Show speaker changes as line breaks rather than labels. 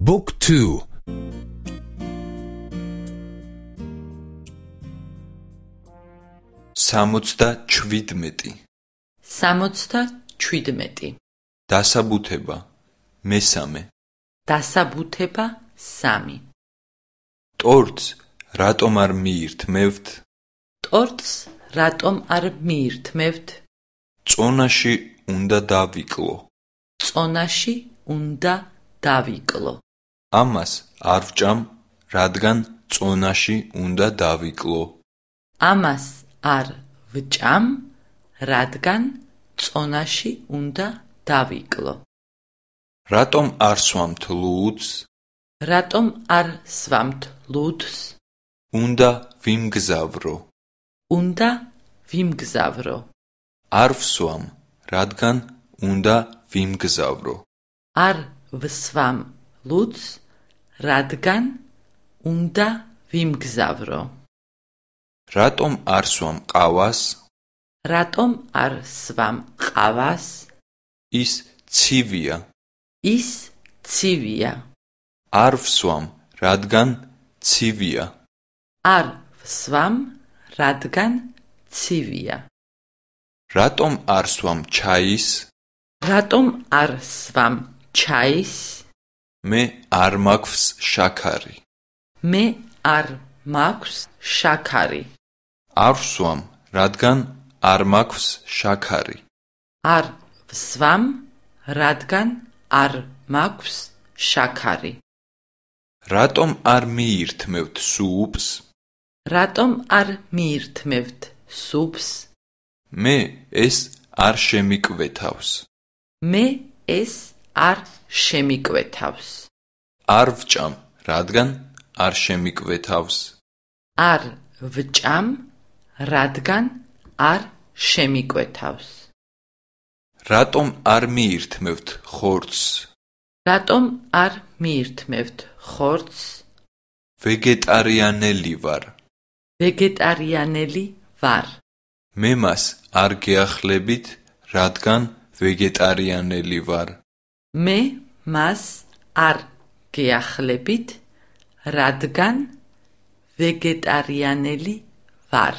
Book 2
67
67
დასაბუთება მესამე.
დასაბუთება 3
ტორტს რატომ არ მიირთმევთ?
ტორტს რატომ არ მიირთმევთ?
წონაში უნდა დავიკლო.
წონაში უნდა დავიკლო
ამას არ ვჭამ რადგან წონაში უნდა დავიკლო.
ამას არ ვჭამ რადგან წონაში უნდა დავიკლო.
რატომ არ სვამთ ლუდს
რატომ არ სვამთ ლუდს
უნდა ვიმგზავრო.
უნდა ვიმგზავრო.
არ ვსვამ რადგან უნდა ვიმგზავრო.
არ ვსვამ ლუდს რადგან უნდა ვიმგზავრო.
რატომ არ სვამ ყავას?
რატომ არ სვამ ყავას?
ის ცივია.
ის ცივია.
არ ვსვამ რადგან ცივია.
არ ვსვამ რადგან ცივია.
რატომ არ სვამ ჩაის?
რატომ არ სვამ ჩაის
მე არ მაქვს შაქარი.
მე არ მაქვს შაქარი.
არ ვსვამ რადგან არ მაქვს შაქარი.
არ ვსვამ რადგან არ მაქვს შაქარი.
რატომ არ მიირთმევთ სუპს?
რატომ არ მიირთმევთ სუპს?
მე ეს არ შემიკვეთავს.
მე ეს არ შემიკვეთავს.
არ ვჭამ რადგან არ შემიკვეთავს.
არ ვჭამ რადგან არ შემიკვეთავს.
რატომ არ მიირთმევთ ხორცს?
რატომ არ მიირთმევთ ხორცს?
ვეგეტარიანელი ვარ.
ვეგეტარიანელი ვარ.
მე მას არ გეახლებით რადგან ვეგეტარიანელი ვარ
მე მას არ გეახლებით რადგან ვეგეტარიანელი ვარ